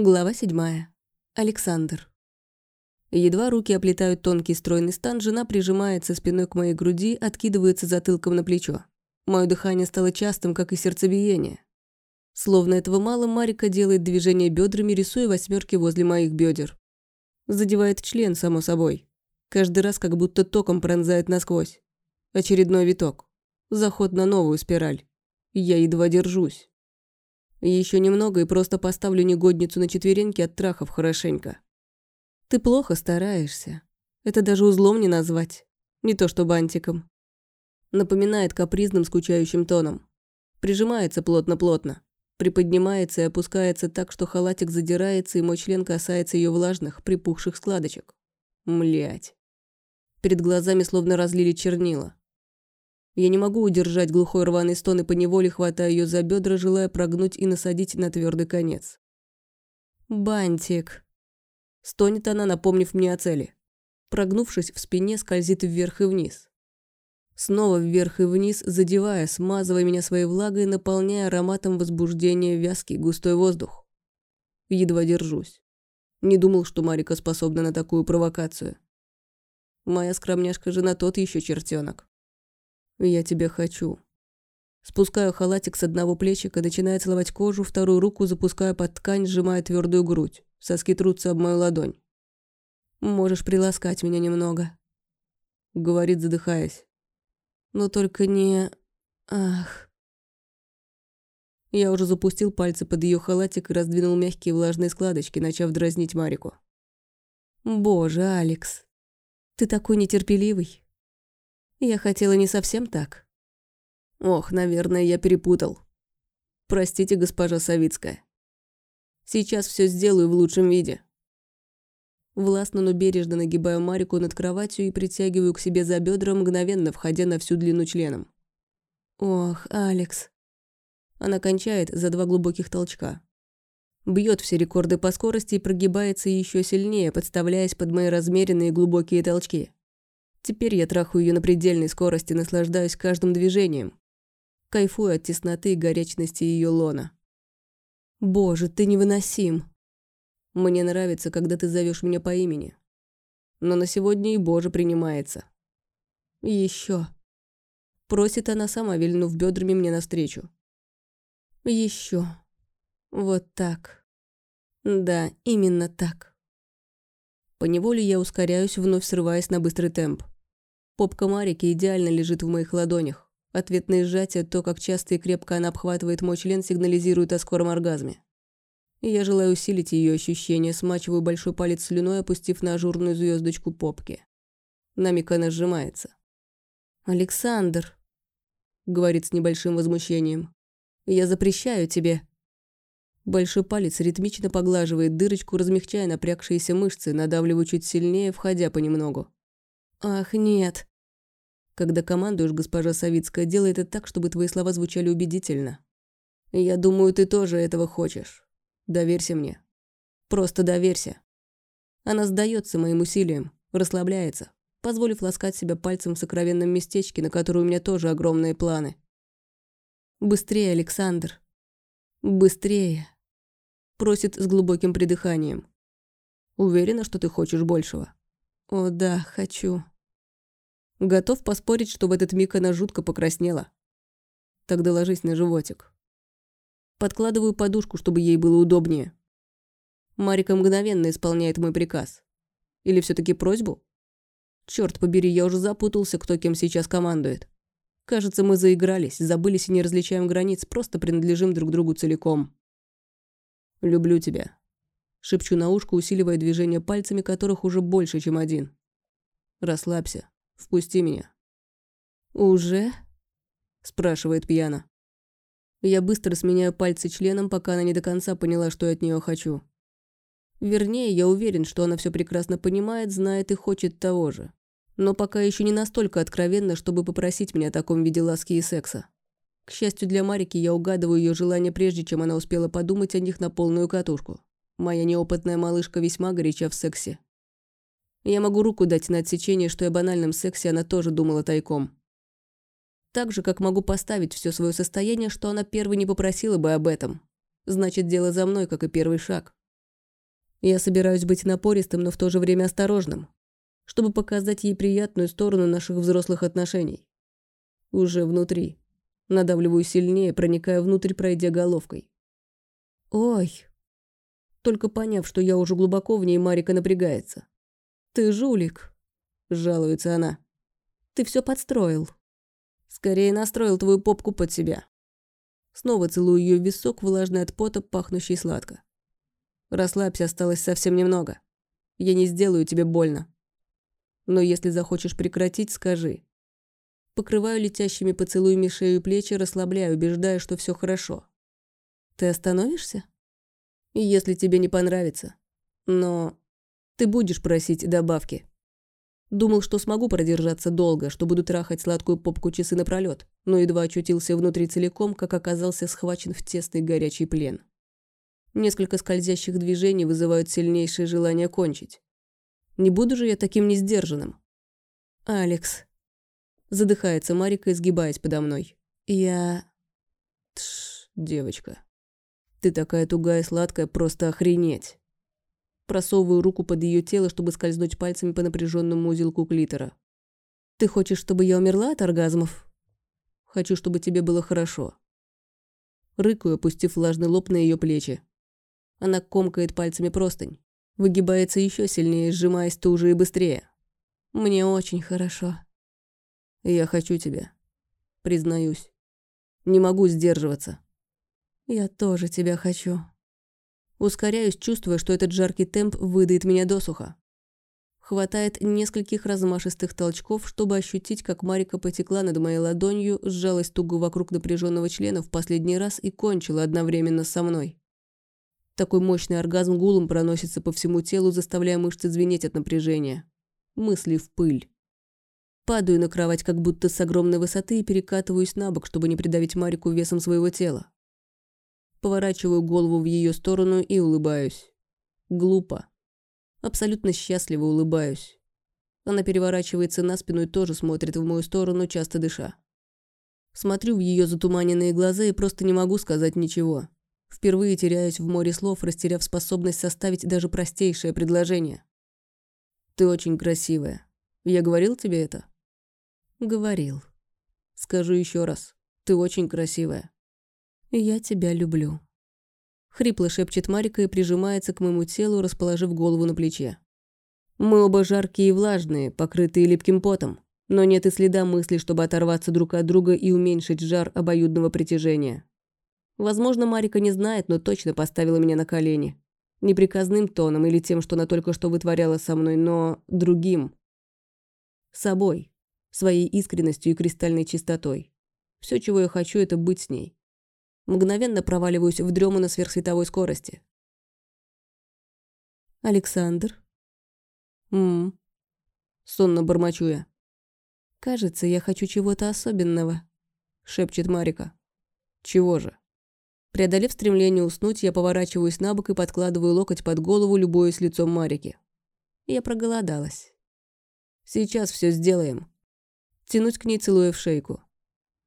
Глава седьмая. Александр. Едва руки оплетают тонкий стройный стан, жена прижимается спиной к моей груди, откидывается затылком на плечо. Мое дыхание стало частым, как и сердцебиение. Словно этого мало, Марика делает движение бедрами, рисуя восьмерки возле моих бедер. Задевает член, само собой. Каждый раз как будто током пронзает насквозь. Очередной виток. Заход на новую спираль. Я едва держусь. Еще немного и просто поставлю негодницу на четвереньки от трахов хорошенько. Ты плохо стараешься. Это даже узлом не назвать. Не то что бантиком. Напоминает капризным скучающим тоном. Прижимается плотно-плотно. Приподнимается и опускается так, что халатик задирается, и мой член касается ее влажных, припухших складочек. Млять. Перед глазами словно разлили чернила. Я не могу удержать глухой рваный стон и поневоле хватаю ее за бедра, желая прогнуть и насадить на твердый конец. «Бантик!» Стонет она, напомнив мне о цели. Прогнувшись в спине, скользит вверх и вниз. Снова вверх и вниз, задевая, смазывая меня своей влагой, наполняя ароматом возбуждения вязкий густой воздух. Едва держусь. Не думал, что Марика способна на такую провокацию. Моя скромняшка жена тот еще чертенок. Я тебя хочу. Спускаю халатик с одного плечика, начинаю целовать кожу, вторую руку запускаю под ткань, сжимая твердую грудь. Соски трутся об мою ладонь. «Можешь приласкать меня немного», — говорит, задыхаясь. «Но только не... Ах...» Я уже запустил пальцы под ее халатик и раздвинул мягкие влажные складочки, начав дразнить Марику. «Боже, Алекс, ты такой нетерпеливый. Я хотела не совсем так. Ох, наверное, я перепутал. Простите, госпожа Савицкая. Сейчас все сделаю в лучшем виде. Властно, но бережно нагибаю Марику над кроватью и притягиваю к себе за бедра, мгновенно входя на всю длину членом. Ох, Алекс. Она кончает за два глубоких толчка. Бьет все рекорды по скорости и прогибается еще сильнее, подставляясь под мои размеренные глубокие толчки. Теперь я трахаю ее на предельной скорости, наслаждаюсь каждым движением. Кайфую от тесноты и горячности ее лона. Боже, ты невыносим. Мне нравится, когда ты зовешь меня по имени. Но на сегодня и Боже принимается. Еще. Просит она сама, вильнув бедрами мне навстречу. Еще. Вот так. Да, именно так. Поневоле я ускоряюсь, вновь срываясь на быстрый темп. Попка Марики идеально лежит в моих ладонях. Ответные сжатия, то, как часто и крепко она обхватывает мой член, сигнализирует о скором оргазме. И я желаю усилить ее ощущение, смачиваю большой палец слюной, опустив на ажурную звездочку попки. На миг она сжимается. «Александр», — говорит с небольшим возмущением, — «я запрещаю тебе». Большой палец ритмично поглаживает дырочку, размягчая напрягшиеся мышцы, надавливаю чуть сильнее, входя понемногу. «Ах, нет!» Когда командуешь, госпожа Савицкая, делай это так, чтобы твои слова звучали убедительно. Я думаю, ты тоже этого хочешь. Доверься мне. Просто доверься. Она сдается моим усилиям, расслабляется, позволив ласкать себя пальцем в сокровенном местечке, на которое у меня тоже огромные планы. Быстрее, Александр. Быстрее. Просит с глубоким придыханием. Уверена, что ты хочешь большего? О, да, хочу. Готов поспорить, что в этот миг она жутко покраснела. Тогда ложись на животик. Подкладываю подушку, чтобы ей было удобнее. Марика мгновенно исполняет мой приказ. Или все таки просьбу? Черт побери, я уже запутался, кто кем сейчас командует. Кажется, мы заигрались, забылись и не различаем границ, просто принадлежим друг другу целиком. «Люблю тебя», — шепчу на ушко, усиливая движение пальцами, которых уже больше, чем один. «Расслабься. Впусти меня». «Уже?» — спрашивает пьяно. Я быстро сменяю пальцы членом, пока она не до конца поняла, что я от нее хочу. Вернее, я уверен, что она все прекрасно понимает, знает и хочет того же. Но пока еще не настолько откровенно, чтобы попросить меня о таком виде ласки и секса. К счастью для Марики, я угадываю ее желание, прежде чем она успела подумать о них на полную катушку. Моя неопытная малышка весьма горяча в сексе. Я могу руку дать на отсечение, что и о банальном сексе она тоже думала тайком. Так же, как могу поставить все свое состояние, что она первой не попросила бы об этом. Значит, дело за мной, как и первый шаг. Я собираюсь быть напористым, но в то же время осторожным, чтобы показать ей приятную сторону наших взрослых отношений. Уже внутри. Надавливаю сильнее, проникая внутрь, пройдя головкой. «Ой!» Только поняв, что я уже глубоко в ней, Марика напрягается. «Ты жулик!» – жалуется она. «Ты все подстроил. Скорее настроил твою попку под себя». Снова целую ее в висок, влажный от пота, пахнущий сладко. «Расслабься, осталось совсем немного. Я не сделаю тебе больно. Но если захочешь прекратить, скажи. Покрываю летящими поцелуями шею и плечи, расслабляю, убеждая, что все хорошо. Ты остановишься? Если тебе не понравится. Но ты будешь просить добавки. Думал, что смогу продержаться долго, что буду трахать сладкую попку часы напролёт, но едва очутился внутри целиком, как оказался схвачен в тесный горячий плен. Несколько скользящих движений вызывают сильнейшее желание кончить. Не буду же я таким несдержанным. «Алекс», Задыхается Марика, изгибаясь подо мной. Я... Тш, девочка. Ты такая тугая и сладкая, просто охренеть. Просовываю руку под ее тело, чтобы скользнуть пальцами по напряженному узелку клитора. Ты хочешь, чтобы я умерла от оргазмов? Хочу, чтобы тебе было хорошо. Рыкаю, опустив влажный лоб на ее плечи. Она комкает пальцами простынь. Выгибается еще сильнее, сжимаясь туже и быстрее. Мне очень хорошо. Я хочу тебя. Признаюсь. Не могу сдерживаться. Я тоже тебя хочу. Ускоряюсь, чувствуя, что этот жаркий темп выдает меня досуха. Хватает нескольких размашистых толчков, чтобы ощутить, как Марика потекла над моей ладонью, сжалась туго вокруг напряженного члена в последний раз и кончила одновременно со мной. Такой мощный оргазм гулом проносится по всему телу, заставляя мышцы звенеть от напряжения. Мысли в пыль. Падаю на кровать, как будто с огромной высоты, и перекатываюсь на бок, чтобы не придавить Марику весом своего тела. Поворачиваю голову в ее сторону и улыбаюсь. Глупо. Абсолютно счастливо улыбаюсь. Она переворачивается на спину и тоже смотрит в мою сторону, часто дыша. Смотрю в ее затуманенные глаза и просто не могу сказать ничего. Впервые теряюсь в море слов, растеряв способность составить даже простейшее предложение. «Ты очень красивая. Я говорил тебе это?» Говорил. Скажу еще раз. Ты очень красивая. Я тебя люблю. Хрипло шепчет Марика и прижимается к моему телу, расположив голову на плече. Мы оба жаркие и влажные, покрытые липким потом, но нет и следа мысли, чтобы оторваться друг от друга и уменьшить жар обоюдного притяжения. Возможно, Марика не знает, но точно поставила меня на колени. Не приказным тоном или тем, что она только что вытворяла со мной, но другим. Собой своей искренностью и кристальной чистотой. Все, чего я хочу, это быть с ней. Мгновенно проваливаюсь в дрему на сверхсветовой скорости. «Александр?» «М-м-м», сонно бормочу я. «Кажется, я хочу чего-то особенного», — шепчет Марика. «Чего же?» Преодолев стремление уснуть, я поворачиваюсь на бок и подкладываю локоть под голову, любуясь лицом Марики. Я проголодалась. «Сейчас все сделаем», Тянуть к ней, целуя в шейку.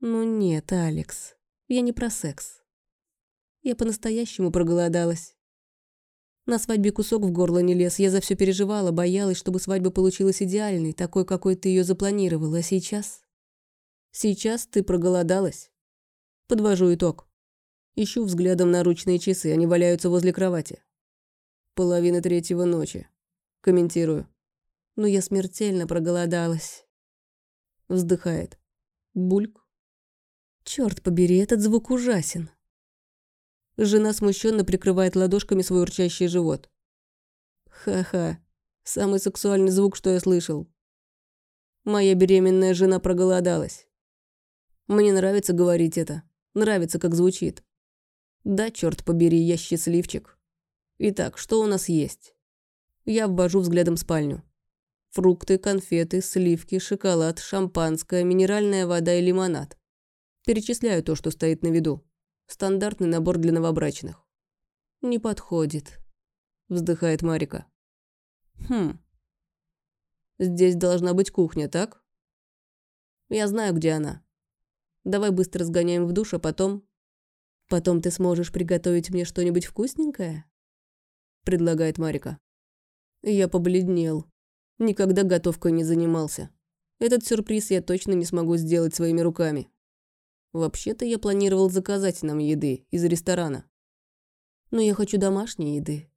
«Ну нет, Алекс, я не про секс. Я по-настоящему проголодалась. На свадьбе кусок в горло не лез, я за все переживала, боялась, чтобы свадьба получилась идеальной, такой, какой ты ее запланировал, а сейчас? Сейчас ты проголодалась. Подвожу итог. Ищу взглядом наручные часы, они валяются возле кровати. Половина третьего ночи. Комментирую. Но я смертельно проголодалась. Вздыхает. Бульк. Черт побери, этот звук ужасен. Жена смущенно прикрывает ладошками свой урчащий живот. Ха-ха. Самый сексуальный звук, что я слышал. Моя беременная жена проголодалась. Мне нравится говорить это. Нравится, как звучит. Да, черт побери, я счастливчик. Итак, что у нас есть? Я обвожу взглядом спальню. Фрукты, конфеты, сливки, шоколад, шампанское, минеральная вода и лимонад. Перечисляю то, что стоит на виду. Стандартный набор для новобрачных. «Не подходит», – вздыхает Марика. «Хм. Здесь должна быть кухня, так?» «Я знаю, где она. Давай быстро сгоняем в душ, а потом...» «Потом ты сможешь приготовить мне что-нибудь вкусненькое?» предлагает Марика. Я побледнел. Никогда готовкой не занимался. Этот сюрприз я точно не смогу сделать своими руками. Вообще-то я планировал заказать нам еды из ресторана. Но я хочу домашней еды.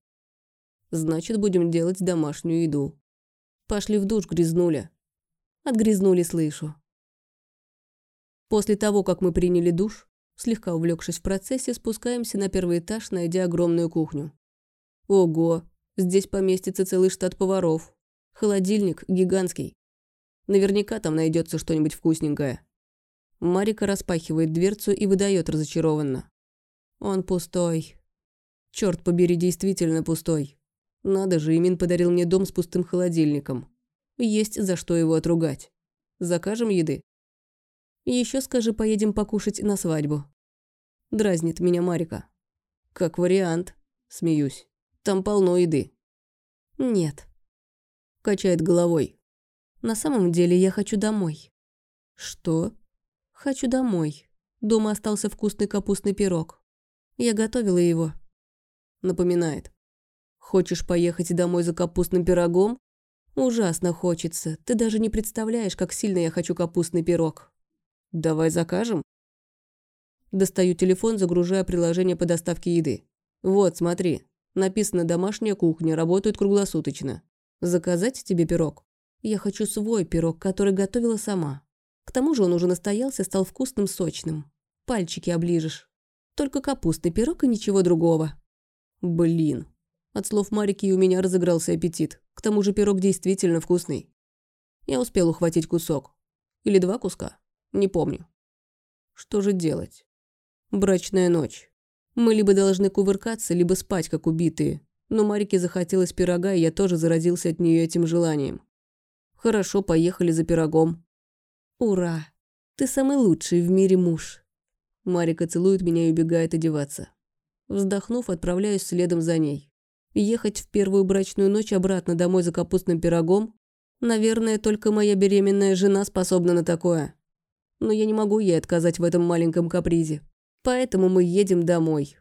Значит, будем делать домашнюю еду. Пошли в душ, грязнуля. От грязнули слышу. После того, как мы приняли душ, слегка увлекшись в процессе, спускаемся на первый этаж, найдя огромную кухню. Ого, здесь поместится целый штат поваров. Холодильник гигантский. Наверняка там найдется что-нибудь вкусненькое. Марика распахивает дверцу и выдает разочарованно. Он пустой. Черт побери, действительно пустой. Надо же, Имин подарил мне дом с пустым холодильником. Есть за что его отругать. Закажем еды. Еще скажи, поедем покушать на свадьбу. Дразнит меня Марика. Как вариант. Смеюсь. Там полно еды. Нет. Качает головой. На самом деле я хочу домой. Что? Хочу домой. Дома остался вкусный капустный пирог. Я готовила его. Напоминает. Хочешь поехать домой за капустным пирогом? Ужасно хочется. Ты даже не представляешь, как сильно я хочу капустный пирог. Давай закажем. Достаю телефон, загружая приложение по доставке еды. Вот, смотри. Написано «Домашняя кухня», работает круглосуточно. Заказать тебе пирог? Я хочу свой пирог, который готовила сама. К тому же он уже настоялся, стал вкусным, сочным. Пальчики оближешь. Только капустный пирог и ничего другого. Блин. От слов Марики у меня разыгрался аппетит. К тому же пирог действительно вкусный. Я успел ухватить кусок. Или два куска. Не помню. Что же делать? Брачная ночь. Мы либо должны кувыркаться, либо спать, как убитые. Но Марике захотелось пирога, и я тоже заразился от нее этим желанием. Хорошо, поехали за пирогом. Ура! Ты самый лучший в мире муж. Марика целует меня и убегает одеваться. Вздохнув, отправляюсь следом за ней. Ехать в первую брачную ночь обратно домой за капустным пирогом? Наверное, только моя беременная жена способна на такое. Но я не могу ей отказать в этом маленьком капризе. Поэтому мы едем домой.